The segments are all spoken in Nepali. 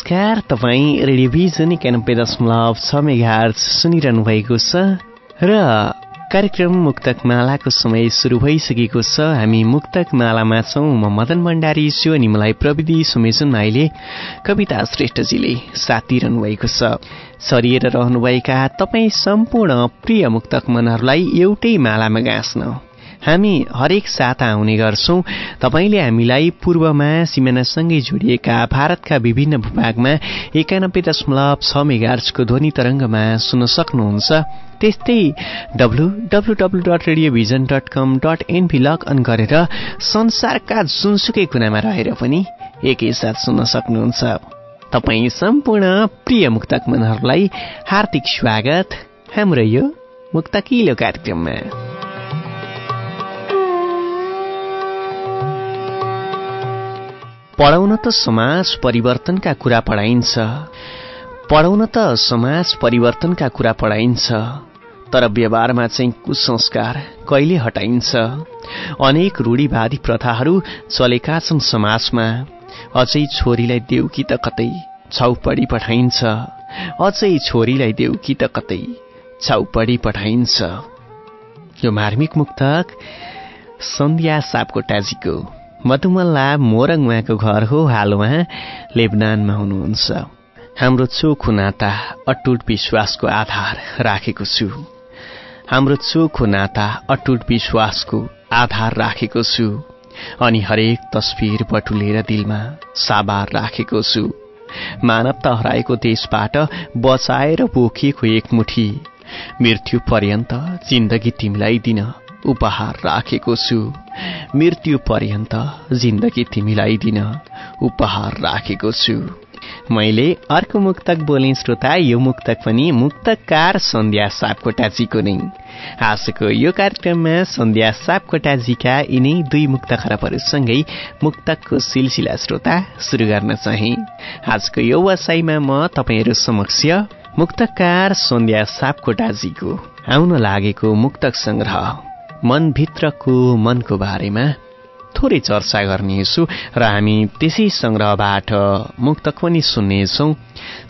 नमस्कार तपाईँ रेडियोभिजन एकानब्बे दशमलव छ मेगार्ज सुनिरहनु भएको छ र कार्यक्रम मुक्तक मालाको समय सुरु भइसकेको छ। हामी मुक्तक मालामा छौँ। म मदन भण्डारी छु अनि मलाई प्रविधि सुमेजुन अहिले कविता श्रेष्ठजीले साथ दिइरहनु भएको छ। सरिएर रहनुभएका तपाईँ सम्पूर्ण प्रिय मुक्तक मनहरूलाई एउटै मालामा गाँच्न हामी हरेक साता आउने गर्छौं। तपाईँले हामीलाई पूर्वमा सिमानासँगै जोडिएका भारतका विभिन्न भूभागमा एकानब्बे दशमलव छ मेगार्चको ध्वनि तरङ्गमा सुन्न सक्नुहुन्छ। त्यस्तै W W W dot Radiovision dot com dot NP log on गरेर संसारका जुनसुकै कुनामा रहेर पनि एकैसाथ सुन्न सक्नुहुन्छ। तपाईँ सम्पूर्ण प्रिय मुक्तक मनहरूलाई हार्दिक स्वागत। हाम्रो यो मुक्तकिलो कार्यक्रममा। पढाउन त समाज परिवर्तनका कुरा पढाइन्छ। पढाउन त समाज परिवर्तनका कुरा पढाइन्छ। तर व्यवहारमा चाहिँ कुसंस्कार कहिले हटाइन्छ? अनेक रूढिवादी प्रथाहरू चलेका छन् समाजमा। अझै छोरीलाई देऊ कि त कतै छाउपडी पठाइन्छ। अझै छोरीलाई देऊ कि त कतै छाउपडी पठाइन्छ। यो मार्मिक मुक्तक सन्ध्या सापकोटाजीको मधुमल्ला मोरङ उहाँको घर हो हाल उहाँ लेबनानमा हुनुहुन्छ। हाम्रो चोखो नाता अटुट विश्वासको आधार राखेको छु। हाम्रो चोखो नाता अटुट विश्वासको आधार राखेको छु। अनि हरेक तस्विर बटुलेर दिलमा साबार राखेको छु। मानवता हराएको देशबाट बचाएर बोकिएको एक मुठी। मृत्यु पर्यन्त जिन्दगी तिमीलाई दिन उपहार राखेको छु। मृत्यु पर्यन्त जिन्दगी तिमीलाई दिन उपहार राखेको छु। मैले अर्को मुक्तक बोलेँ श्रोता यो मुक्तक पनि मुक्तकार सन्ध्या सापकोटाजीको नै। आजको यो कार्यक्रममा सन्ध्या सापकोटाजीका यिनै दुई मुक्त खराबहरूसँगै मुक्तकको सिलसिला श्रोता सुरु गर्न चाहे। आजको यो वसाईमा म तपाईँहरू समक्ष मुक्तकार सन्ध्या सापकोटाजीको आउन लागेको मुक्तक संग्रह। मनभित्रको मनको बारेमा थोरै चर्चा गर्नेछु र हामी त्यसै सङ्ग्रहबाट मुक्तक पनि सुन्नेछौँ।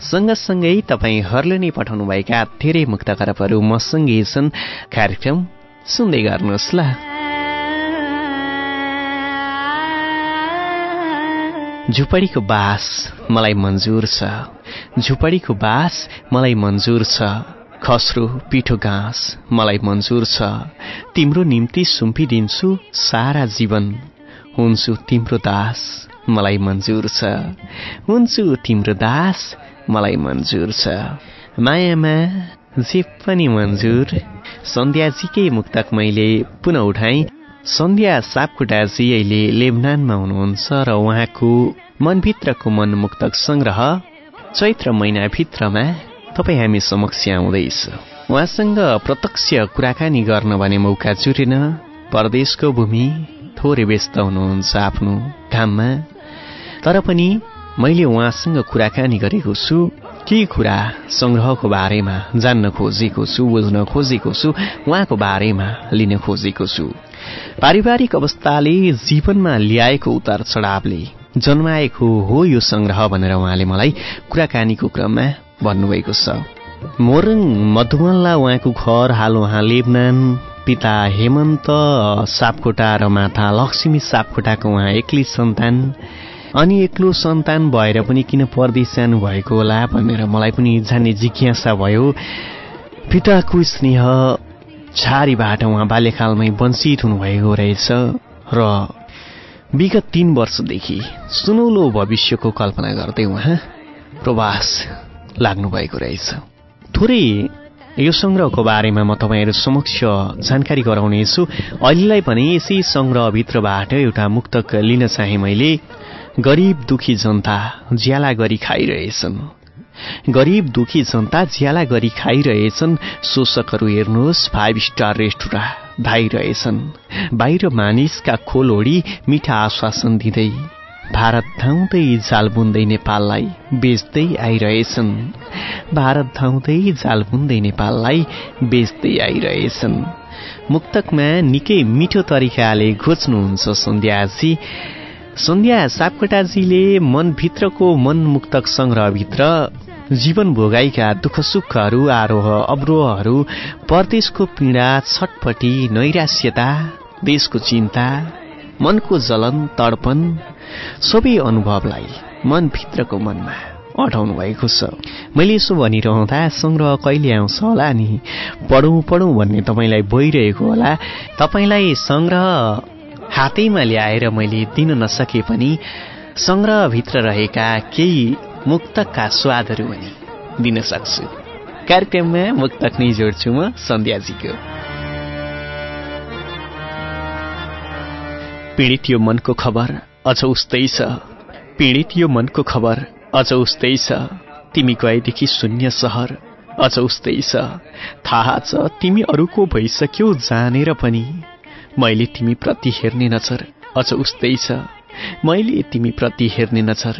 सँगसँगै तपाईँहरूले नै पठाउनुभएका धेरै मुक्त खरबहरू मसँगै छन्। कार्यक्रम सुन्दै गर्नुहोस् ल। झुपडीको बास मलाई मन्जुर छ। झुपडीको बास मलाई मन्जुर छ। खस्रो पिठो घाँस मलाई मन्जुर छ। तिम्रो निम्ति सुम्पिदिन्छु सारा जीवन। हुन्छु तिम्रो दास मलाई मन्जुर छ। हुन्छु तिम्रो दास मलाई मन्जुर छ। मायामा जे पनि मन्जुर सन्ध्याजीकै मुक्तक मैले पुनः उठाएँ। सन्ध्या सापकोटाजी अहिले लेबनानमा हुनुहुन्छ र उहाँको मनभित्रको मन मुक्तक सङ्ग्रह चैत्र महिनाभित्रमा तपाईँ हामी समक्ष आउँदैछ। उहाँसँग प्रत्यक्ष कुराकानी गर्न भने मौका जुरेन परदेशको भूमि थोरै व्यस्त हुनुहुन्छ आफ्नो काममा तर पनि मैले उहाँसँग कुराकानी गरेको छु। केही कुरा सङ्ग्रहको बारेमा जान्न खोजेको छु बुझ्न खोजेको छु उहाँको बारेमा लिन खोजेको छु। पारिवारिक अवस्थाले जीवनमा ल्याएको उतार चढावले जन्माएको हो यो सङ्ग्रह भनेर उहाँले मलाई कुराकानीको क्रममा भन्नुभएको छ। मोरङ मधुमल्ला उहाँको घर हाल उहाँ लेबनान पिता हेमन्त सापकोटा र माता लक्ष्मी सापकोटाको उहाँ एक्लै सन्तान। अनि एक्लो सन्तान भएर पनि किन परदेश जानुभएको होला भनेर मलाई पनि जान्ने जिज्ञासा भयो। पिताको स्नेह छारीबाट उहाँ बाल्यकालमै वञ्चित हुनुभएको रहेछ र विगत तीन वर्षदेखि सुनौलो भविष्यको कल्पना गर्दै उहाँ प्रवास लाग्नुभएको रहेछ। थोरै यो सङ्ग्रहको बारेमा म तपाईँहरू समक्ष जानकारी गराउनेछु। अहिलेलाई भने यसै सङ्ग्रहभित्रबाट एउटा मुक्तक लिन चाहे मैले गरिब दुखी जनता ज्याला गरी खाइरहेछन्। गरिब दुखी जनता ज्याला गरी खाइरहेछन्। शोषकहरू हेर्नुहोस् फाइभ स्टार रेस्टुरेन्ट धाइरहेछन्। बाहिर मानिसका खोल ओढी मिठा आश्वासन दिँदै भारत धाउँदै जाल बुन्दै नेपाललाई बेच्दै आइरहेछन्। भारत धाउँदै जाल बुन्दै नेपाललाई बेच्दै आइरहेछन्। मुक्तकमा निकै मिठो तरिकाले घोच्नुहुन्छ सन्ध्याजी सन्ध्या सापकोटाजीले मनभित्रको मनमुक्तक सङ्ग्रहभित्र जीवन भोगाइका दुःख सुखहरू आरोह अवरोहहरू परदेशको पीडा छटपटी नैराश्यता देशको चिन्ता मनको जलन तडपन सबै अनुभवलाई मनभित्रको मनमा अटाउनु भएको छ। मैले यसो भनिरहँदा सङ्ग्रह कहिले आउँछ होला नि? पढौँ पढौँ भन्ने तपाईँलाई भइरहेको होला। तपाईँलाई सङ्ग्रह हातैमा ल्याएर मैले दिन नसके पनि सङ्ग्रहभित्र रहेका केही मुक्तकका स्वादहरू पनि दिन सक्छु। कार्यक्रममा मुक्तक नै जोड्छु म सन्ध्याजीको। पीडित यो मनको खबर अझ उस्तै छ पीडित यो मनको खबर। अझ उस्तै छ तिमी गएदेखि शून्य सहर। अझ उस्तै छ थाहा छ तिमी अरूको भइसक्यौ जानेर पनि। मैले तिमी प्रति हेर्ने नजर अझ उस्तै छ मैले तिमी प्रति हेर्ने नजर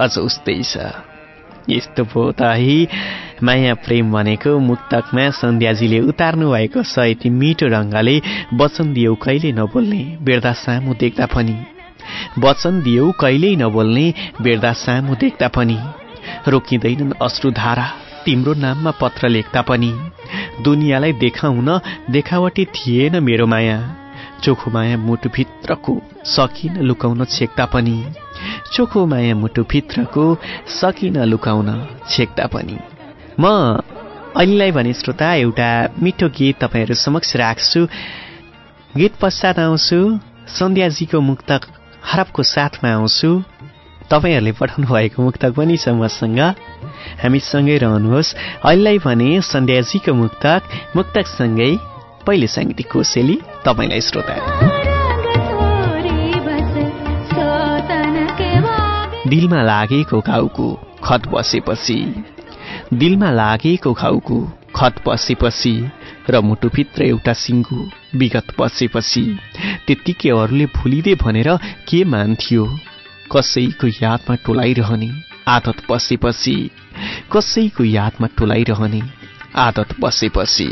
अझ उस्तै छ यस्तो त है। माया प्रेम भनेको मुक्तकमा सन्ध्याजीले उतार्नु भएको छ यति मिठो ढङ्गले वचन दियौ कहिल्यै नबोल्ने। बेर्दा सामु देख्दा पनि। वचन दियौ कहिल्यै नबोल्ने बेर्दा सामु देख्दा पनि। रोकिँदैनन् अश्रुधारा तिम्रो नाममा पत्र लेख्दा पनि। दुनियाँलाई देखाउन देखावटी थिएन मेरो माया। चोखो माया मुटुभित्रको सकिन लुकाउन छेक्दा पनि। चोखो माया मुटुभित्रको सकिन लुकाउन छेक्दा पनि। म अहिलेलाई भने श्रोता एउटा मिठो गीत तपाईँहरू समक्ष राख्छु। गीत पश्चात आउँछु। सन्ध्याजीको मुक्तक हरपको साथमा आउँछु। तपाईँहरूले पठाउनु भएको मुक्तक पनि छ मसँग हामीसँगै रहनुहोस्। अहिलेलाई भने सन्ध्याजीको मुक्तक मुक्तकसँगै पहिले साङ्गीतिक कोसेली तपाईँलाई श्रोता। दिलमा लागेको घाउको खत बसेपछि। दिलमा लागेको घाउको खत बसेपछि र मुटुभित्र एउटा सिङ्गु विगत बसेपछि त्यत्तिकै अरूले भुलिँदै भनेर के मान्थ्यो? कसैको यादमा टोलाइरहने आदत बसेपछि कसैको यादमा टोलाइरहने आदत बसेपछि।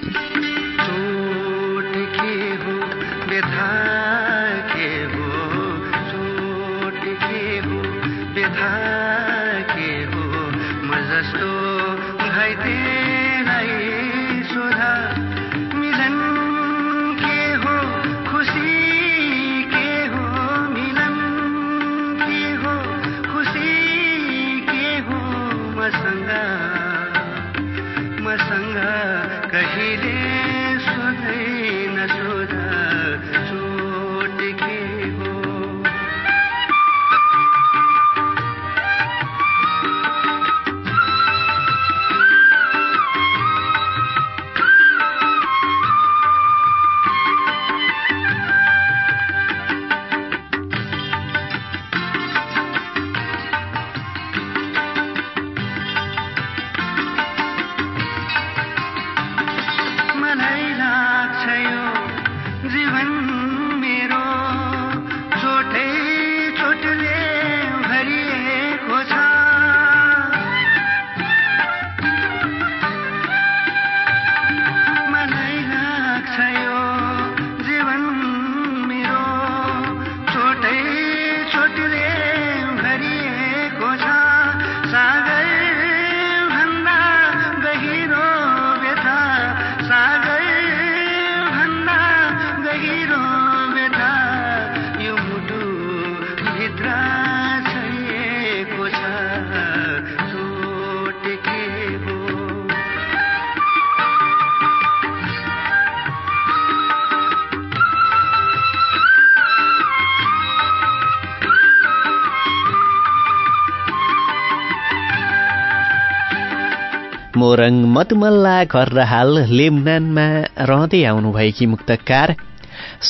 मोरङ मधुमल्ला घर हाल लेमनानमा रहँदै आउनुभएकी मुक्तकार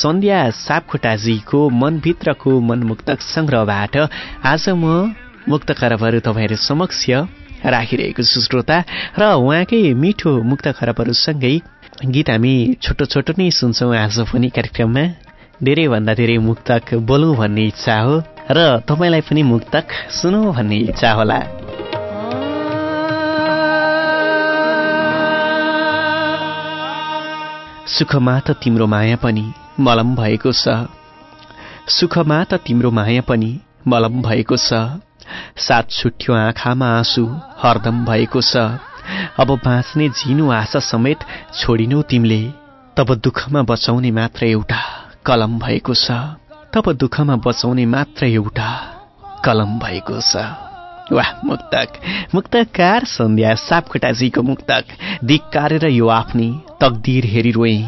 सन्ध्या सापखोटाजीको मनभित्रको मनमुक्तक सङ्ग्रहबाट आज म मुक्त खरबहरू तपाईँहरू समक्ष राखिरहेको छु श्रोता र उहाँकै मिठो मुक्त खरबहरूसँगै गीत हामी छोटो छोटो नै सुन्छौँ आज पनि कार्यक्रममा। धेरैभन्दा धेरै मुक्तक बोलौँ भन्ने इच्छा हो र तपाईँलाई पनि मुक्तक सुनौ भन्ने इच्छा होला। सुखमा त तिम्रो माया पनि मलम भएको छ। सुखमा त तिम्रो माया पनि मलम भएको छ। सात छुट्यो आँखामा आँसु हरदम भएको छ। अब बाँच्ने झिनो आशा समेत छोडिनौ तिमीले। तब दुःखमा बचाउने मात्र एउटा कलम भएको छ। तब दुःखमा बचाउने मात्र एउटा कलम भएको छ। वाह मुक्तक। मुक्तकार सन्ध्या सापकोटाजीको मुक्तक। धिक्कारेर यो आफ्नै तकदिर हेरी रोएँ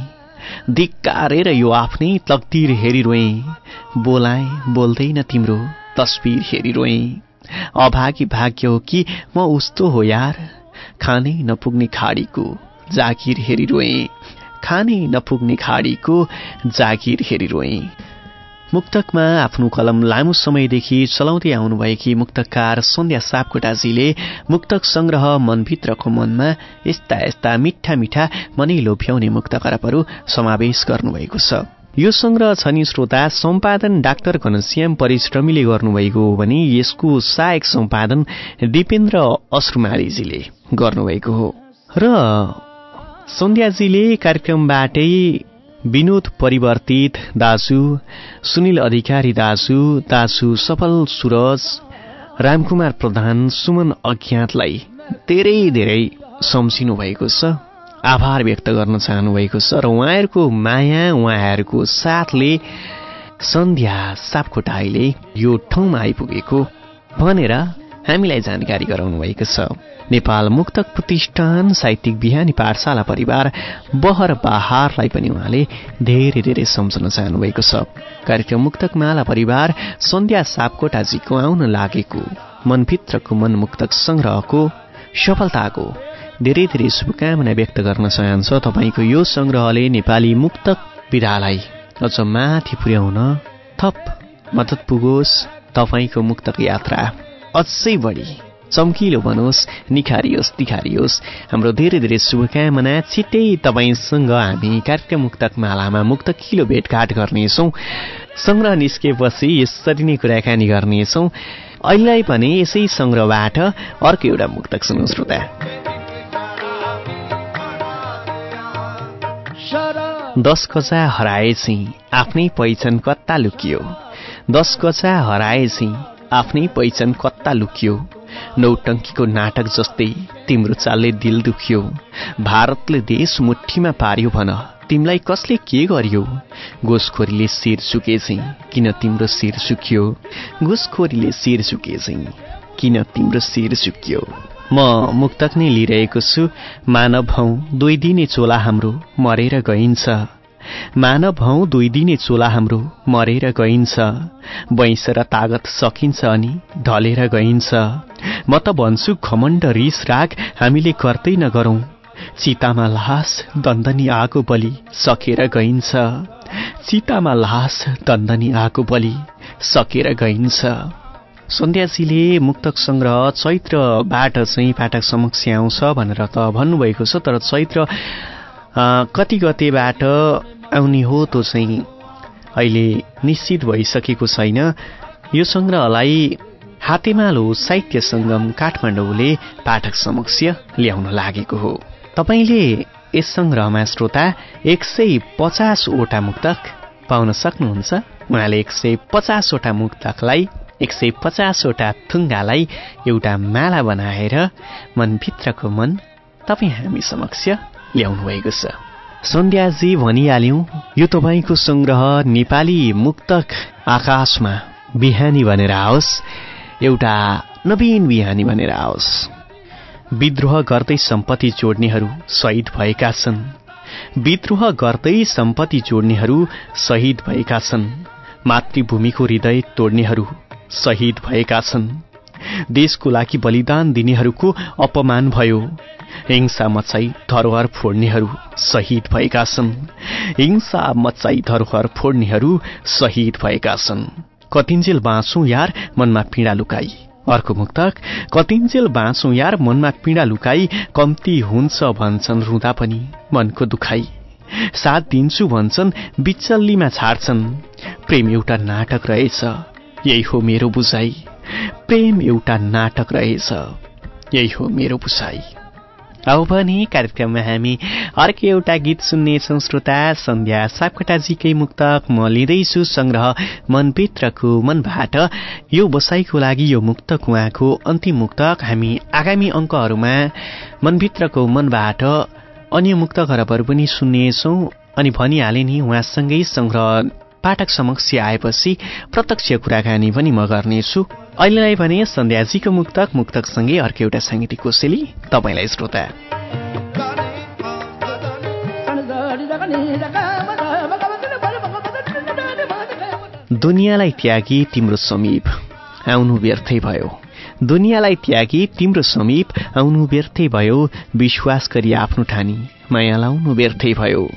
धिक्कारेर यो आफ्नै तकदिर हेरी रोएँ बोलाएँ बोल्दैन तिम्रो तस्बिर हेरी रोएँ अभागी भाग्य हो कि म उस्तो हो यार। खानै नपुग्ने खाडीको जागिर हेरी रोएँ खानै नपुग्ने खाडीको जागिर हेरी रोएँ मुक्तकमा आफ्नो कलम लामो समयदेखि चलाउँदै आउनुभएकी मुक्तकार सन्ध्या सापकोटाजीले मुक्तक संग्रह मनभित्रको मनमा यस्ता यस्ता मिठा मिठा मनै लोभ्याउने मुक्त करपहरू समावेश गर्नुभएको छ। यो संग्रह छ नि श्रोता सम्पादन डाक्टर घनश्याम परिश्रमीले गर्नुभएको हो भने यसको सहायक सम्पादन दिपेन्द्र अश्रुमालीजीले गर्नुभएको हो। र सन्ध्याजीले कार्यक्रमबाटै विनोद परिवर्तित दाजु सुनिल अधिकारी दाजु दाजु सफल सुरज रामकुमार प्रधान सुमन अज्ञातलाई धेरै धेरै सम्झिनु भएको छ आभार व्यक्त गर्न चाहनुभएको छ र उहाँहरूको माया उहाँहरूको साथले सन्ध्या सापकोटाईले यो ठाउँमा आइपुगेको भनेर हामीलाई जानकारी गराउनु भएको छ। नेपाल मुक्तक प्रतिष्ठान साहित्यिक बिहानी पाठशाला परिवार बहर बहारलाई पनि उहाँले धेरै धेरै सम्झन चाहनुभएको छ। कार्यक्रम मुक्तक माला परिवार सन्ध्या सापकोटाजीको आउन लागेको मनभित्रको मन मुक्तक संग्रहको सफलताको धेरै धेरै शुभकामना व्यक्त गर्न चाहन्छ तपाईँको यो सङ्ग्रहले नेपाली मुक्तक विधालाई अझ माथि पुर्याउन थप मद्दत पुगोस् तपाईँको मुक्तक यात्रा अझै बढी। चम्किलो बनोस् निखारियोस् तिखारियोस्। हाम्रो धेरै धेरै शुभकामना छिट्टै तपाईँसँग हामी कार्यक्रम मुक्तक मालामा मुक्तकिलो भेटघाट गर्नेछौँ। सङ्ग्रह निस्केपछि यसरी नै कुराकानी गर्नेछौँ। अहिले पनि यसै सङ्ग्रहबाट अर्को एउटा मुक्तक सुनौ श्रोता। दस कचा हराएछि आफ्नै पहिचान कत्ता लुकियो? दस कचा हराएछि आफ्नै पहिचान कत्ता लुकियो। नौटङ्कीको नाटक जस्तै तिम्रो चालले दिल दुख्यो। भारतले देश मुठीमा पार्यो भन तिमीलाई कसले के गरियो? गोसखोरीले शिर सुकेछै किन तिम्रो शिर सुक्यो? गोसखोरीले शिर सुकेछै किन तिम्रो शिर सुक्यो? म मुक्तक नै लिइरहेको छु। मानव हौ दुई दिने चोला हाम्रो मरेर गइन्छ। मानव हौ दुई दिने चोला हाम्रो मरेर गइन्छ। बैंस र तागत सकिन्छ अनि ढलेर गइन्छ। म त भन्छु घमण्ड रिस राग हामीले गर्दै नगरौं। चितामा लास दन्दनी आगो बलि सकेर गइन्छ। चितामा लास दन्दनी आगो बलि सकेर गइन्छ। सन्ध्याजीले मुक्तक संग्रह चैत्रबाट चाहिँ पाठक समक्ष आउँछ भनेर त भन्नुभएको छ तर चैत्र कति गतेबाट आउने हो त्यो चाहिँ अहिले निश्चित भइसकेको छैन। यो सङ्ग्रहलाई हातेमालो साहित्य सङ्गम काठमाडौँले पाठक समक्ष ल्याउन लागेको हो। तपाईँले यस सङ्ग्रहमा श्रोता एक सय पचासवटा मुक्तक पाउन सक्नुहुन्छ। उहाँले एक सय पचासवटा मुक्तकलाई एक सय पचासवटा थुङ्गालाई एउटा माला बनाएर मनभित्रको मन तपाईँ हामी समक्ष ल्याउनु भएको छ। सन्ध्याजी भनिहाल्यौँ यो तपाईँको सङ्ग्रह नेपाली मुक्तक आकाशमा बिहानी भनेर आओस् एउटा नवीन बिहानी भनेर आओस्। विद्रोह गर्दै सम्पत्ति जोड्नेहरू शहीद भएका छन्। विद्रोह गर्दै सम्पत्ति जोड्नेहरू शहीद भएका छन्। मातृभूमिको हृदय तोड्नेहरू शहीद भएका छन्। देशको लागि बलिदान दिनेहरूको अपमान भयो। हिंसा मचाई धरोहर फोड्नेहरू शहीद भएका छन्। हिंसा मचाई धरोहर फोड्नेहरू शहीद भएका छन्। कतिन्जेल बाँचौँ यार मनमा पीडा लुकाई। अर्को मुक्तक कतिन्जेल बाँचौँ यार मनमा पीडा लुकाई कम्ती हुन्छ भन्छन् रुँदा पनि मनको दुखाई। साथ दिन्छु भन्छन् बिचल्लीमा छाड्छन्। प्रेम एउटा नाटक रहेछ यही हो मेरो बुझाइ। प्रेम एउटा नाटक रहेछ। यही हो मेरो बुझाइ। अब भने कार्यक्रममा हामी अर्को एउटा गीत सुन्नेछौँ श्रोता सन्ध्या सापकोटाजीकै मुक्तक म लिँदैछु सङ्ग्रह मनभित्रको मनबाट। यो बसाइको लागि यो मुक्तक उहाँको अन्तिम मुक्तक। हामी आगामी अङ्कहरूमा मनभित्रको मनबाट अन्य मुक्त खरबहरू पनि सुन्नेछौँ। अनि भनिहाले नि उहाँसँगै सङ्ग्रह पाठक समक्ष आएपछि प्रत्यक्ष कुराकानी पनि म गर्नेछु। अहिलेलाई भने सन्ध्याजीको मुक्तक मुक्तकसँगै अर्को एउटा साङ्गीतिक कोसेली तपाईँलाई श्रोता। दुनियाँलाई त्यागी तिम्रो समीप आउनु व्यर्थै भयो। दुनियाँलाई त्यागी तिम्रो समीप आउनु व्यर्थै भयो। विश्वास गरी आफ्नो ठानी माया लाउनु व्यर्थै भयो।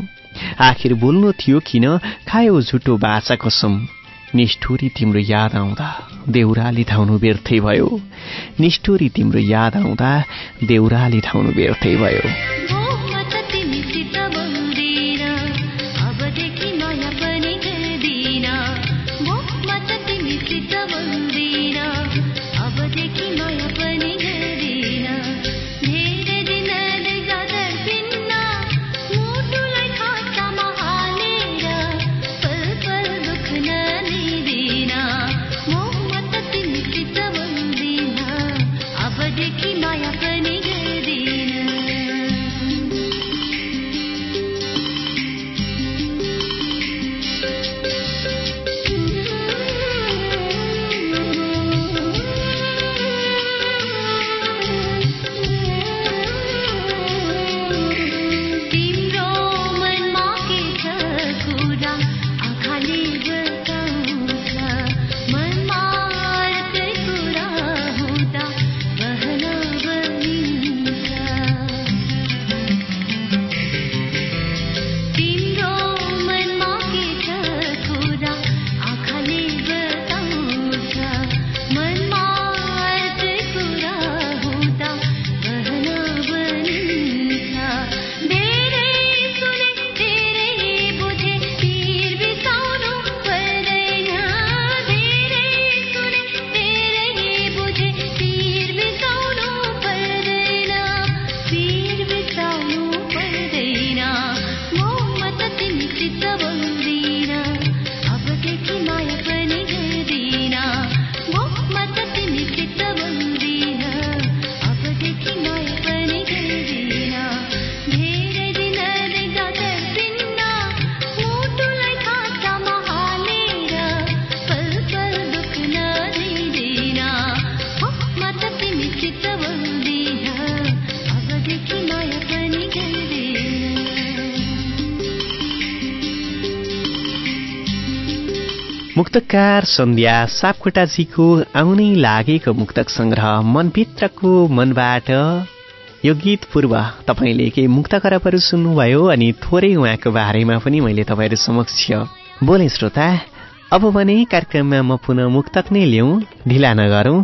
आखिर बोल्नु थियो किन खायो झुटो बाचा कसम। निष्ठुरी तिम्रो याद आउँदा देउराली धाउनु व्यर्थै भयो। निष्ठुरी तिम्रो याद आउँदा देउराली धाउनु व्यर्थै भयो। मुक्तकार सन्ध्या सापकोटाजीको आउनै लागेको मुक्तक सङ्ग्रह मनभित्रको मनबाट। यो गीत पूर्व तपाईँले केही मुक्त खराबहरू सुन्नुभयो अनि थोरै उहाँको बारेमा पनि मैले तपाईँहरू समक्ष बोले श्रोता अब भने कार्यक्रममा म पुनः मुक्तक नै ल्याउँ ढिला नगरौँ।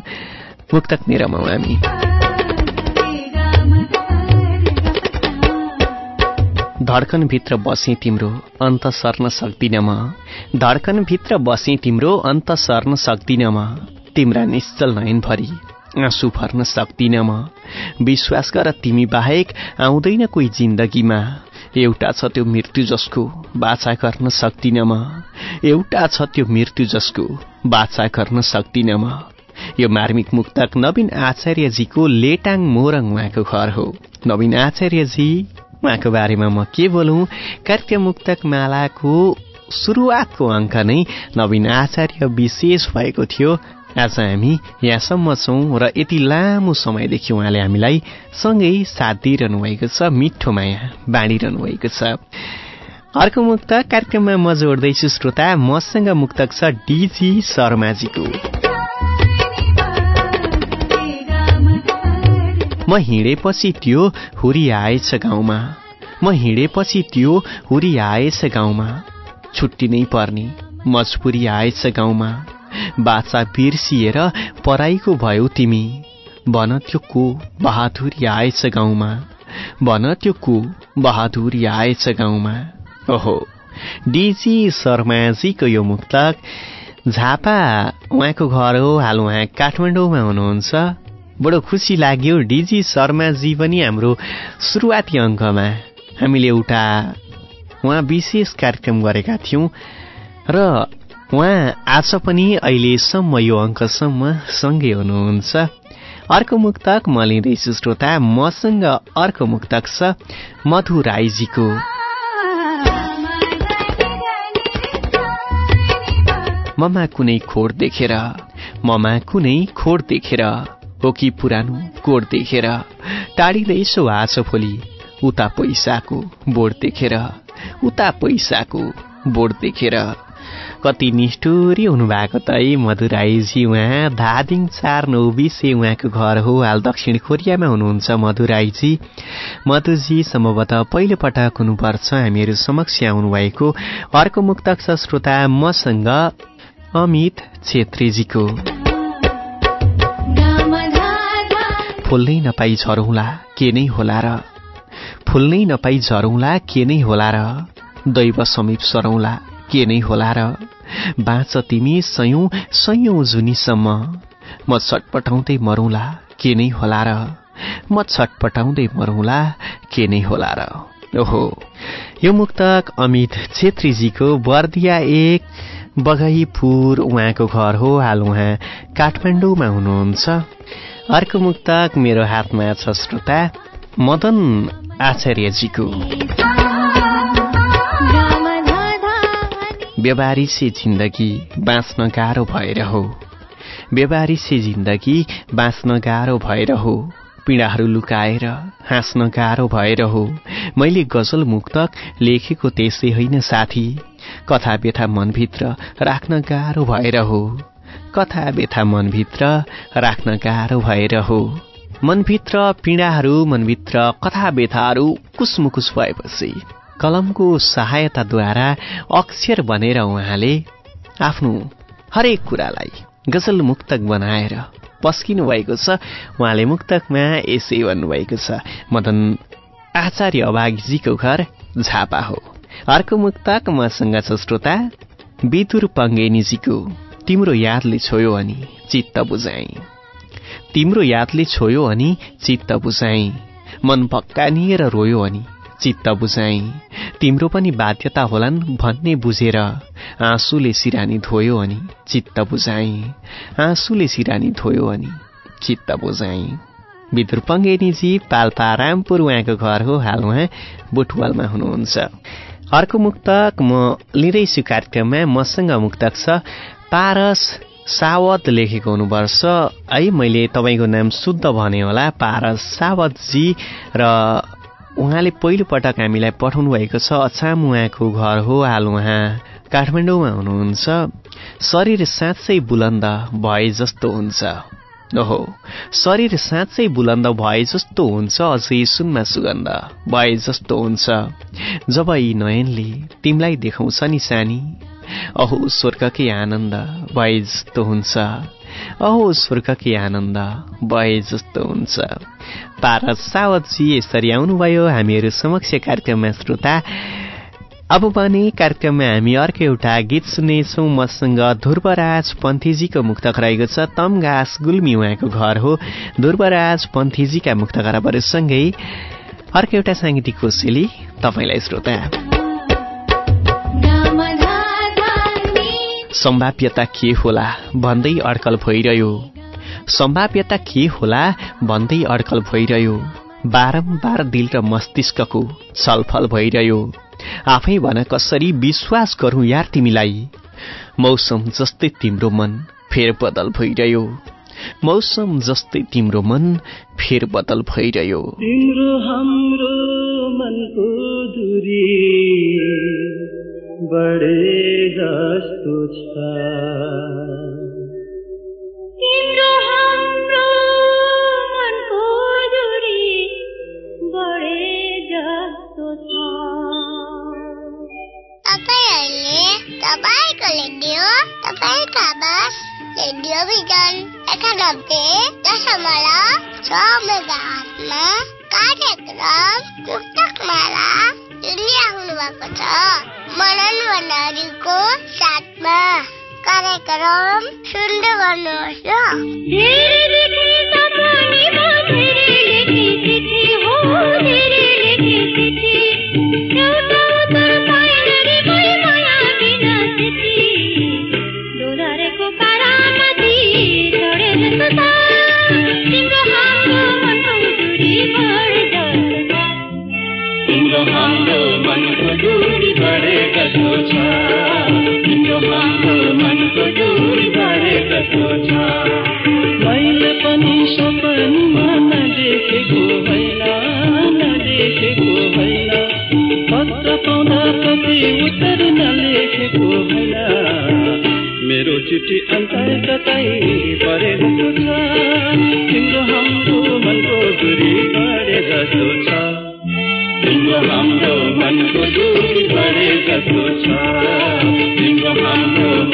मुक्तक नै हामी। धड्कनभित्र बसेँ तिम्रो अन्त सर्न सक्दिनँ म धड्कनभित्र बसेँ तिम्रो अन्त सर्न सक्दिनँ म तिम्रा निश्चल नयनभरि आँसु भर्न सक्दिनँ म विश्वास गर तिमी बाहेक आउँदैन कोही जिन्दगीमा। एउटा छ त्यो मृत्यु जसको बाचा गर्न सक्दिनँ म एउटा छ त्यो मृत्यु जसको बाचा गर्न सक्दिनँ म यो मार्मिक मुक्तक नवीन आचार्यजीको लेटाङ मोरङ उहाँको घर हो। नवीन आचार्यजी उहाँको बारेमा म के बोलौँ? कार्यक्रम मुक्तक मालाको सुरुवातको अङ्क नै नवीन आचार्य विशेष भएको थियो। आज हामी यहाँसम्म छौँ र यति लामो समयदेखि उहाँले हामीलाई सँगै साथ दिइरहनु भएको छ मिठो माया बाँडिरहनु भएको छ। अर्को मुक्त कार्यक्रममा म जोड्दैछु श्रोता मसँग मुक्तक छ डिजी शर्माजीको। म हिँडेपछि त्यो हुरी आएछ गाउँमा। म हिँडेपछि त्यो हुरी आएछ गाउँमा। छुट्टी नै पर्ने मजबुरी आएछ गाउँमा। बाचा बिर्सिएर पराईको भयो तिमी। भन त्यो को बहादुरी आएछ गाउँमा। भन त्यो को बहादुरी आएछ गाउँमा। ओहो डिजी शर्माजीको यो मुक्तक झापा उहाँको घर हो हाल उहाँ काठमाडौँमा हुनुहुन्छ। बडो खुसी लाग्यो डिजी शर्माजी पनि हाम्रो सुरुवाती अङ्कमा। हामीले एउटा उहाँ विशेष कार्यक्रम गरेका थियौँ र उहाँ आज पनि अहिलेसम्म यो अङ्कसम्म सँगै हुनुहुन्छ। अर्को मुक्तक म लिँदैछु श्रोता मसँग अर्को मुक्तक छ मधु राईजीको। ममा कुनै खोड देखेर ममा कुनै खोड देखेर। हो कि पुरानो कोड देखेर टाढिँदैछु आज भोलि उता पैसाको बोर्ड देखेर उता पैसाको बोर्ड देखेर कति निष्ठुरी हुनुभएको त है मधुराईजी उहाँ धादिङ चार नौ बिसे उहाँको घर हो हाल दक्षिण कोरियामा हुनुहुन्छ मधुराईजी। मधुजी सम्भवतः पहिलो पटक हुनुपर्छ हामीहरू समक्ष आउनुभएको। अर्को मुक्तक श्रोता मसँग अमित छेत्रीजीको। फुल्नै नपाई झरौँला के नै होला र? फुल्नै नपाई झरौँला के नै होला र? दैव समीप सरौँला के नै होला र? बाँच तिमी सयौं सयौं जुनीसम्म। म छटपटाउँदै मरौँला के नै होला र? म छटपटाउँदै मरौँला के नै होला र? ओहो। यो मुक्तक अमित छेत्रीजीको बर्दिया एक बगैपुर उहाँको घर हो। हाल उहाँ काठमाडौँमा हुनुहुन्छ। अर्को मुक्तक मेरो हातमा छ श्रोता मदन आचार्यजीको। व्यवहारिसी जिन्दगी बाँच्न गाह्रो भएर हो व्यवहारिसी जिन्दगी बाँच्न गाह्रो भएर हो पीडाहरू लुकाएर हाँस्न गाह्रो भएर हो मैले गजल मुक्तक लेखेको त्यसै होइन साथी। कथा व्यथा मनभित्र राख्न गाह्रो भएर हो कथा व्यथा मनभित्र राख्न गाह्रो भएर हो मनभित्र पीडाहरू मनभित्र कथा व्यथाहरू कुसमुकुस भएपछि कलमको सहायताद्वारा अक्षर बनेर उहाँले आफ्नो हरेक कुरालाई गजल मुक्तक बनाएर पस्किनु भएको छ। उहाँले मुक्तकमा यसै भन्नुभएको छ। मदन आचार्य अभागीजीको घर झापा हो। अर्को मुक्तक मसँग छ श्रोता बितुर पङ्गेनीजीको तिम्रो यादले छोयो अनि चित्त बुझाइ तिम्रो यादले छोयो अनि चित्त बुझाइ मन पक्कानिएर रोयो अनि चित्त बुझाइ तिम्रो पनि बाध्यता होलान् भन्ने बुझेर आँसुले सिरानी धोयो अनि चित्त बुझाइ आँसुले सिरानी धोयो अनि चित्त बुझाइ विदुर पङ्गेनीजी पाल्पा रामपुर उहाँको घर हो। हाल उहाँ बुटवालमा हुनुहुन्छ। अर्को मुक्तक म लिँदैछु कार्यक्रममा। मसँग मुक्तक छ पारस सावत लेखेको हुनुपर्छ। है मैले तपाईँको नाम शुद्ध भने होला। पारस सावतजी र उहाँले पहिलो पटक हामीलाई पठाउनु भएको छ अछाम उहाँको घर हो हाल उहाँ। काठमाडौँमा हुनुहुन्छ। शरीर साँच्चै बुलन्द भए जस्तो हुन्छ। ओहो शरीर साँच्चै बुलन्द भए जस्तो हुन्छ अझै सुनमा सुगन्ध भए जस्तो हुन्छ। जब यी नयनले तिमीलाई देखाउँछ नि सानी अहो स्वर्गकै आनन्द भए जस्तो हुन्छ। अहो स्वर्गकै आनन्द भए जस्तो हुन्छ। पारस सावतजी यसरी आउनुभयो हामीहरू समक्ष कार्यक्रममा श्रोता। अब पनि कार्यक्रममा हामी अर्को एउटा गीत सुन्नेछौँ। मसँग ध्रुवराज पन्थीजीको मुक्तक रहेको छ। तम घाँस गुल्मी उहाँको घर हो। ध्रुवराज पन्थीजीका मुक्तकराबहरूसँगै अर्को एउटा साङ्गीतिक कोसेली तपाईँलाई श्रोता। सम्भाव्यता के होला भन्दै अड्कल भइरह्यो। सम्भाव्यता के होला भन्दै अड्कल भइरह्यो। बारम्बार दिल र मस्तिष्कको छलफल भइरह्यो। आफै भन कसरी विश्वास गरौँ यार तिमीलाई? मौसम जस्तै तिम्रो मन फेर बदल भइरह्यो। मौसम जस्तै तिम्रो मन फेर बदल भइरह्यो। तिम्रो हाम्रो मनको बढ़ेगा तुझका तपाईँको रेडियो तपाईँको आवाज रेडियो भिजन एकानब्बे दशमलव छ मेगा कार्यक्रम मुक्तक सुनिराख्नु भएको छ मनन भण्डारीको साथमा कार्यक्रम सुन्दै गर्नुहोस् तिम्रो हाम्रो मनको दूरी छ मैले पनि सपनमा नदेखेको होइन नदेखेको होइन। पत्र पाउँदा कति उत्तर होइन। मेरो चिठी परेको हाम्रो मनको जस्तो छ तिम्रो हाम्रो मनको दूरी बढे जस्तो छ। तिम्रो हाम्रो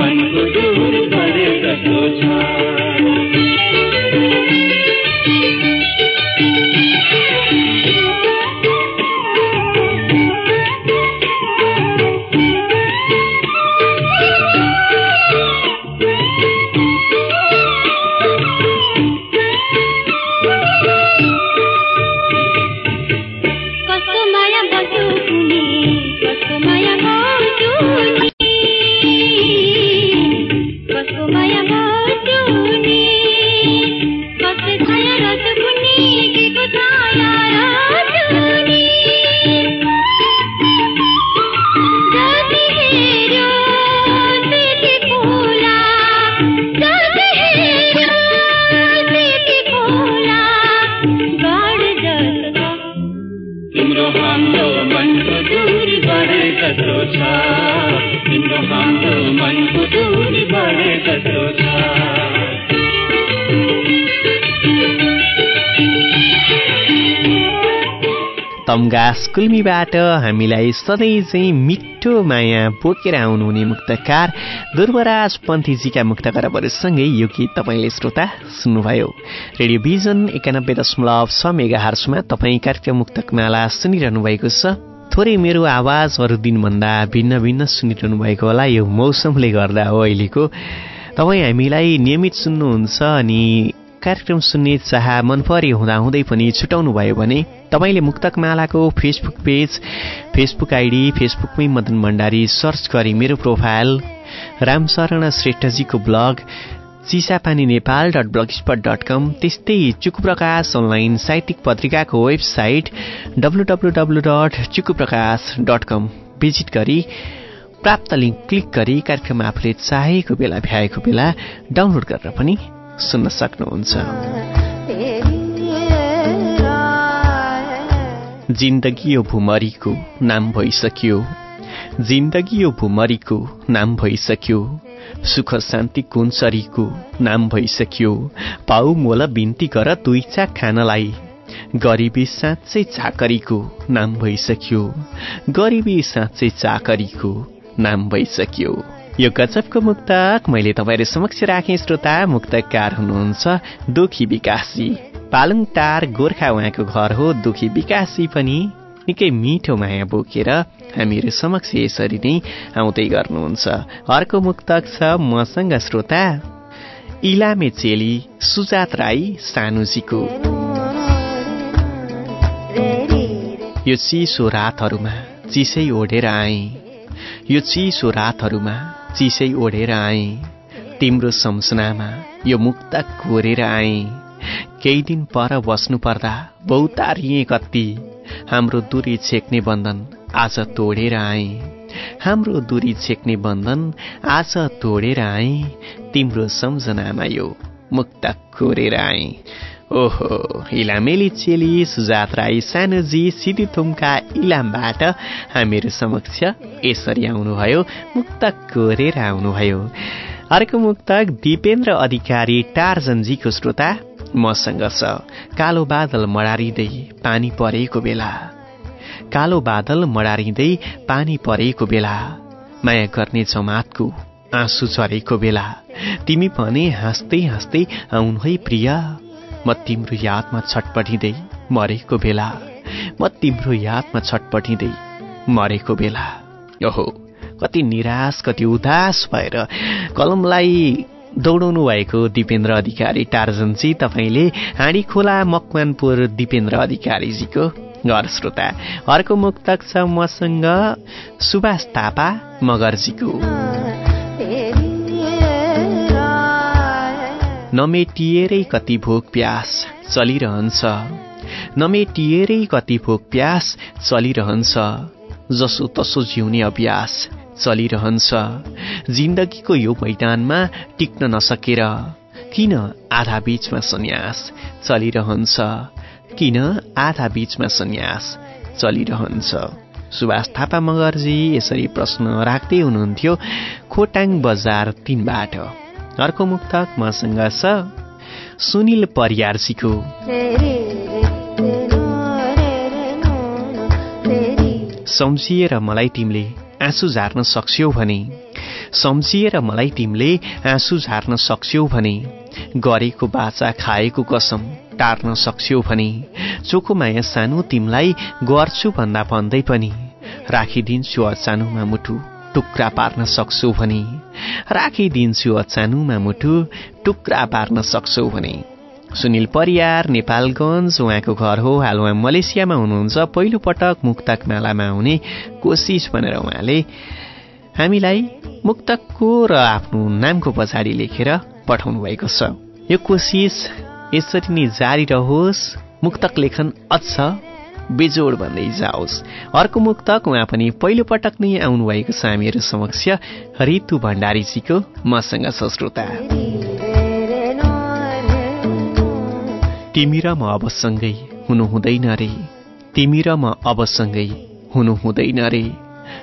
कुल्मीबाट हामीलाई सधैँ चाहिँ मिठो माया बोकेर आउनुहुने मुक्तकार दुर्वराज पन्थीजीका मुक्त खराबहरूसँगै यो गीत तपाईँले श्रोता सुन्नुभयो। रेडियो भिजन एकानब्बे दशमलव छ मेगा हार्समा तपाईँ कार्यक्रम मुक्तकमाला सुनिरहनु भएको छ। थोरै मेरो आवाज अरू दिनभन्दा भिन्न भिन्न सुनिरहनु भएको होला। यो मौसमले गर्दा हो अहिलेको। तपाईँ हामीलाई नियमित सुन्नुहुन्छ अनि कार्यक्रम सुन्ने चाह मनपरी हुँदाहुँदै पनि छुटाउनु भयो भने तपाईँले मुक्तकमालाको फेसबुक पेज फेसबुक आइडी फेसबुकमै मदन भण्डारी सर्च गरी मेरो profile Ramsharan श्रेष्ठजीको blog Chisapani Nepal dot Blogspot dot com त्यस्तै चुकुप्रकाश अनलाइन साहित्यिक पत्रिकाको website W W dot Chukuprakash dot com visit गरी प्राप्त लिङ्क क्लिक गरी कार्यक्रम आफूले चाहेको बेला भ्याएको बेला डाउनलोड गरेर पनि सुन्न सक्नुहुन्छ। जिन्दगी यो भुमरीको नाम भइसक्यो। जिन्दगी यो भुमरीको नाम भइसक्यो। सुख शान्ति कुन्सरीको नाम भइसक्यो। पाउ मोला बिन्ती गर दुई चाक खानलाई। गरिबी साँच्चै चाकरीको नाम भइसक्यो। गरिबी साँच्चै चाकरीको नाम भइसक्यो। यो गजबको मुक्तक मैले तपाईँहरू समक्ष राखेँ श्रोता मुक्तकार हुनुहुन्छ दुखी विकासजी पालुङ टार गोर्खा उहाँको घर हो दुखी विकासजी पनि निकै मिठो माया बोकेर हामीहरू समक्ष यसरी नै आउँदै गर्नुहुन्छ। अर्को मुक्तक छ मसँग श्रोता इलामे चेली सुजात राई सानुजीको। यो चिसो रातहरूमा चिसै ओढेर आएँ। यो चिसो रातहरूमा चिसै ओढेर आएँ। तिम्रो सम्सनामा यो मुक्त कोरेर आएँ। केही दिन पर बस्नु पर्दा बहुतारिए कति हाम्रो दूरी छेक्ने बन्धन आज तोडेर आएँ। हाम्रो दूरी छेक्ने बन्धन आज तोडेर आएँ। तिम्रो सम्झनामा यो मुक्त कोरेर आएँ। ओहो इलामेली चेली सुजात राई सानोजी सिद्धिथुमका इलामबाट हामीहरू समक्ष यसरी आउनुभयो मुक्तक कोरेर आउनुभयो। अर्को मुक्तक दिपेन्द्र अधिकारी टार्जनजीको श्रोता मसँग छ। कालो बादल मडारिँदै पानी परेको बेला। कालो बादल मडारिँदै पानी परेको बेला। माया गर्ने जमातको आँसु झरेको बेला। तिमी भने हाँस्दै हाँस्दै आउनु है प्रिय। म तिम्रो यादमा छटपटिँदै मरेको बेला म तिम्रो यादमा छटपटिँदै मरेको बेला। ओहो कति निराश कति उदास भएर कलमलाई दौडाउनु भएको दिपेन्द्र अधिकारी टार्जनजी तपाईँले हाँडी खोला मकवानपुर दिपेन्द्र अधिकारीजीको घर श्रोता अर्को मुक्तक छ मसँग सुभाष थापा मगर्जीको। नमेटिएरै कति भोक प्यास चलिरहन्छ। नमेटिएरै कति भोक प्यास चलिरहन्छ। जसो तसो जिउने अभ्यास चलिरहन्छ। जिन्दगीको यो मैदानमा टिक्न नसकेर किन आधा बीचमा सन्यास चलिरहन्छ? किन आधा बीचमा सन्यास चलिरहन्छ? सुभाष थापा मगरजी यसरी प्रश्न राख्दै हुनुहुन्थ्यो खोटाङ बजार तिनबाट। अर्को मुक्तक मसँग छ सुनिल परियारजीको सम्झिएर मलाई तिमीले आँसु झार्न सक्छौ भने। सम्झिएर मलाई तिमीले आँसु झार्न सक्छौ भने। गरेको बाचा खाएको कसम टार्न सक्छौ भने। चोखो माया सानो तिमीलाई गर्छु भन्दा भन्दै पनि। राखिदिन्छु अचानोमा मुटु टुक्रा पार्न सक्छौ भने राखिदिन्छु अचानोमा मुटु टुक्रा पार्न सक्छौ भने। सुनिल परियार नेपालगञ्ज उहाँको घर हो हाल उहाँ मलेसियामा हुनुहुन्छ पहिलो पटक मुक्तक मालामा आउने कोसिस भनेर उहाँले हामीलाई मुक्तकको र आफ्नो नामको पछाडि लेखेर पठाउनु भएको छ। यो कोसिस यसरी नै जारी रहोस् मुक्तक लेखन अझ बेजोड भन्दै जाओस्। अर्को मुक्तक उहाँ पनि पहिलो पटक नै आउनुभएको छ हामीहरू समक्ष रितु भण्डारीजीको मसँग छ तिमी र म अब सँगै हुनु हुँदैन रे। तिमी र म अब सँगै हुनु हुँदैन रे।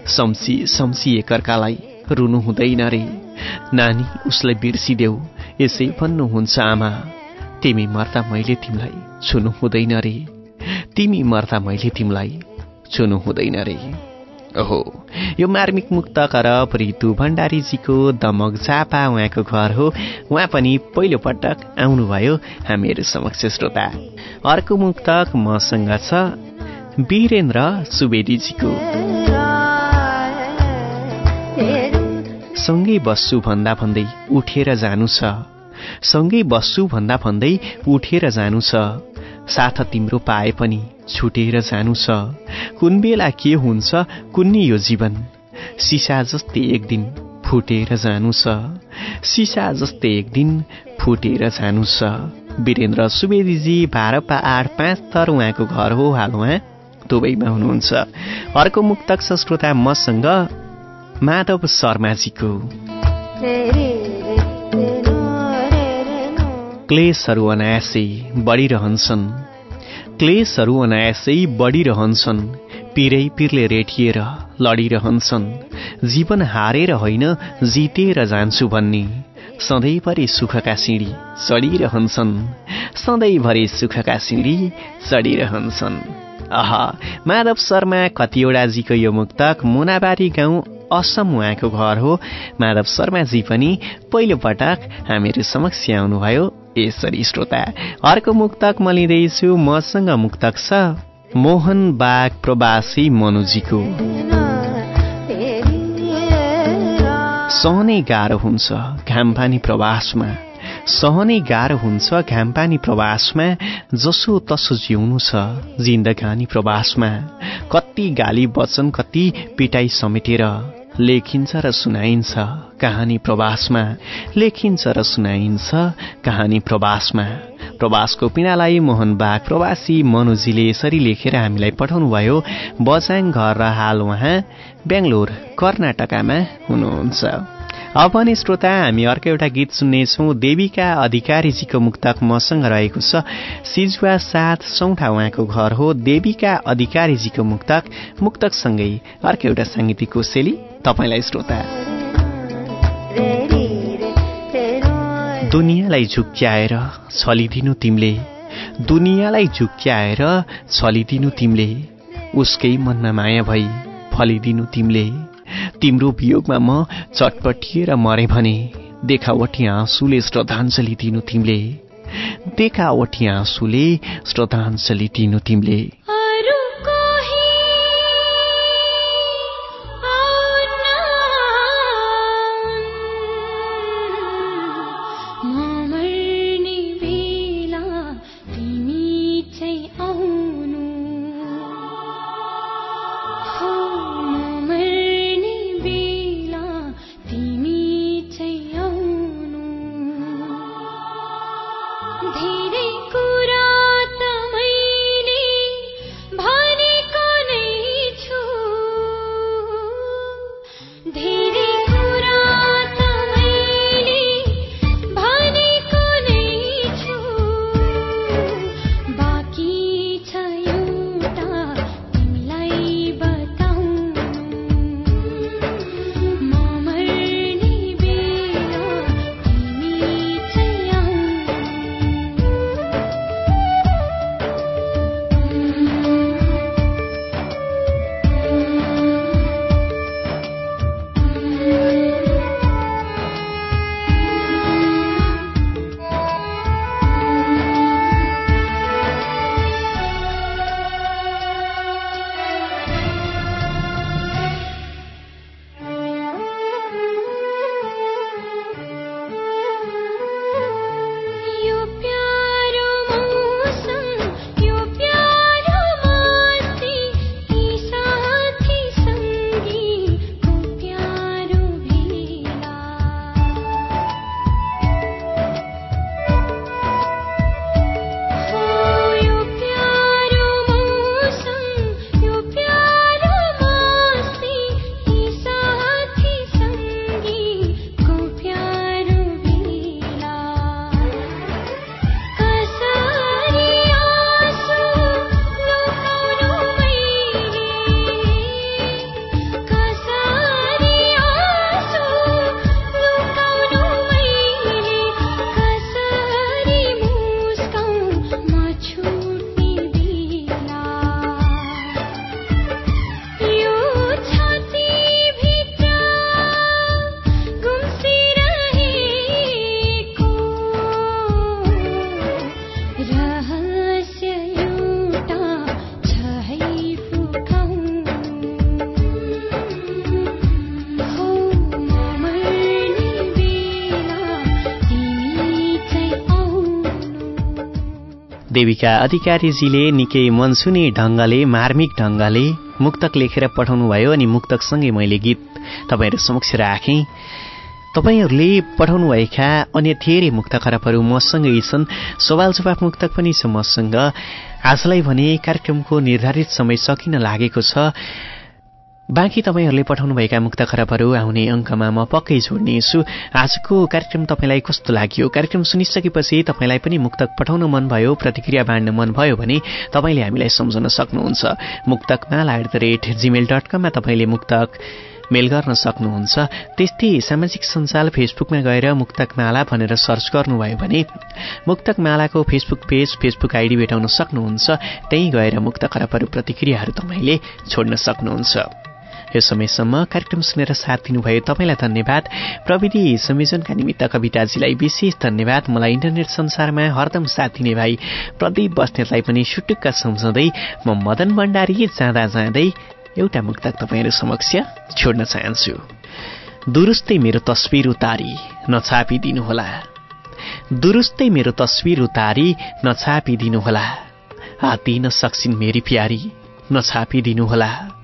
सम्सी सम्सी एकअर्कालाई रुनु हुँदैन रे। नानी उसलाई बिर्सिदेऊ यसै भन्नुहुन्छ आमा। तिमी मर्दा मैले तिमीलाई छुनु हुँदैन रे। तिमी मर्दा मैले तिमीलाई छुनु हुँदैन रे। ओहो यो मार्मिक मुक्त करप रितु भण्डारीजीको दमक झापा उहाँको घर हो। उहाँ पनि पहिलो पटक आउनुभयो हामीहरू समक्ष श्रोता। अर्को मुक्तक मसँग छ वीरेन्द्र सुवेदीजीको। सँगै बस्छु भन्दा भन्दै उठेर जानु छ। सँगै बस्छु भन्दा भन्दै उठेर जानु छ। साथ तिम्रो पाए पनि छुटेर जानु छ। कुन बेला के हुन्छ कुन्नी यो जीवन। सिसा जस्तै एक दिन फुटेर जानु छ। सिसा जस्तै एक दिन फुटेर जानु छ। वीरेन्द्र सुवेदीजी भारपा आठ पाँच थर उहाँको घर हो हाल उहाँ। दुबईमा हुनुहुन्छ। अर्को मुक्तक श्रोता मसँग माधव शर्माजीको। क्लेसहरू अनायासै बढिरहन्छन्। क्लेसहरू अनायासै बढिरहन्छन्। पिरै पिरले रेटिएर लडिरहन्छन्। जीवन हारेर होइन जितेर जान्छु भन्ने। सधैँभरि सुखका सिँढी चढिरहन्छन्। सधैँभरि सुखका सिँढी चढिरहन्छन्। अह माधव शर्मा कतिवटाजीको यो मुक्तक मुनाबारी गाउँ असम उहाँको घर हो। माधव शर्माजी पनि पहिलो पटक हामीहरू समक्ष आउनुभयो। यसरी श्रोता अर्को मुक्तक म लिँदैछु मसँग मुक्तक छ मोहन बाग प्रवासी मनुजीको। सहनै गाह्रो हुन्छ घाम पानी प्रवासमा। सहनै गाह्रो हुन्छ घाम पानी प्रवासमा जसो तसो जिउनु छ जिन्दगानी प्रवासमा। कति गाली वचन कति पिटाई समेटेर लेखिन्छ र सुनाइन्छ कहानी प्रवासमा। लेखिन्छ र सुनाइन्छ कहानी प्रवासमा। प्रवासको पीडालाई मोहन बाग प्रवासी मनुजीले यसरी लेखेर हामीलाई पठाउनुभयो। बजाङ घर र हाल उहाँ बेङ्गलोर कर्नाटकामा हुनुहुन्छ। अब पनि श्रोता हामी अर्को एउटा गीत सुन्नेछौँ। देवीका अधिकारीजीको मुक्तक मसँग रहेको छ। सिजुवा साथ सौठा उहाँको घर हो। देवीका अधिकारीजीको मुक्तक। मुक्तकसँगै अर्को एउटा साङ्गीतिक कोसेली। तपाईँलाई श्रोता। दुनियाँलाई झुक्क्याएर छलिदिनु तिमीले दुनियाँलाई झुक्क्याएर छलिदिनु तिमीले उसकै मनमा माया भई फलिदिनु तिमीले। तिम्रो वियोगमा म चटपटिएर मरे भने देखावटी आँसुले श्रद्धाञ्जली दिनु तिमीले देखावटी आँसुले श्रद्धाञ्जली दिनु तिमीले। देविका अधिकारीजीले निकै मनसुनी ढङ्गले मार्मिक ढङ्गले मुक्तक लेखेर पठाउनुभयो अनि मुक्तकसँगै मैले गीत तपाईँहरू समक्ष राखेँ। तपाईँहरूले पठाउनुभएका अन्य धेरै मुक्त खराबहरू मसँगै छन्। सवाल जवाफ मुक्तक पनि छ मसँग। आजलाई भने कार्यक्रमको निर्धारित समय सकिन लागेको छ। बाँकी तपाईँहरूले पठाउनुभएका मुक्त खराबहरू आउने अङ्कमा म पक्कै जोड्नेछु आजको कार्यक्रम तपाईँलाई कस्तो लाग्यो? कार्यक्रम सुनिसकेपछि तपाईँलाई पनि मुक्तक पठाउन मन भयो प्रतिक्रिया बाँड्न मन भयो भने तपाईँले हामीलाई सम्झन सक्नुहुन्छ। Muktakmala at the rate Gmail dot कममा तपाईँले मुक्तक मेल गर्न सक्नुहुन्छ। त्यस्तै सामाजिक सञ्जाल फेसबुकमा गएर मुक्तकमाला भनेर सर्च गर्नुभयो भने मुक्तकमालाको फेसबुक पेज फेसबुक आइडी भेटाउन सक्नुहुन्छ। त्यहीँ गएर मुक्त खराबहरू प्रतिक्रियाहरू तपाईँले छोड्न सक्नुहुन्छ। यो समयसम्म कार्यक्रम सुनेर साथ दिनुभयो। तपाईँलाई धन्यवाद। प्रविधि संयोजनका निमित्त कविताजीलाई विशेष धन्यवाद। मलाई इन्टरनेट संसारमा हरदम साथ दिने भाइ प्रदीप बस्नेतलाई पनि सुटुक्क सम्झाउँदै म मदन भण्डारी जाँदा जाँदै एउटा मुक्तक तपाईँहरू समक्ष छोड्न चाहन्छु। दुरुस्तै मेरो तस्विर उतारी नछापिदिनुहोला। दुरुस्तै मेरो तस्विर उतारी नछापिदिनुहोला। हातिन सक्छिन् मेरी प्यारी नछापिदिनुहोला।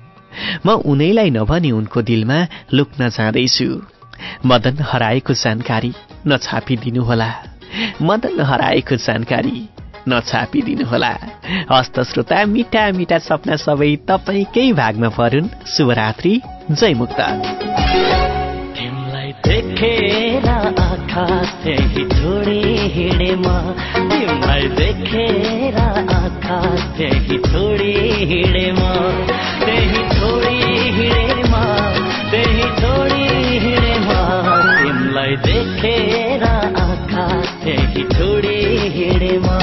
म उनैलाई नभनी उनको दिलमा लुक्न जाँदैछु। मदन हराएको जानकारी नछापिदिनुहोला। मदन हराएको जानकारी नछापिदिनुहोला। हस्त श्रोता मिठा मिठा सपना सबै तपाईँकै भागमा परुन् शुभरात्रि जय मुक्त। आकाश त्यही छोडी हिँडेमा तिमलाई देखेर आकाश त्यही छोडी हिँडेमा त्यही छोडी हिँडेमा त्यही छोडी हिँडेमा तिमलाई देखेर आकाश त्यही छोडी हिँडेमा।